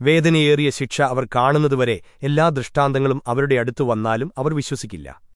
വേദനയേറിയ ശിക്ഷ അവർ കാണുന്നതുവരെ എല്ലാ ദൃഷ്ടാന്തങ്ങളും അവരുടെ അടുത്തു വന്നാലും അവർ വിശ്വസിക്കില്ല.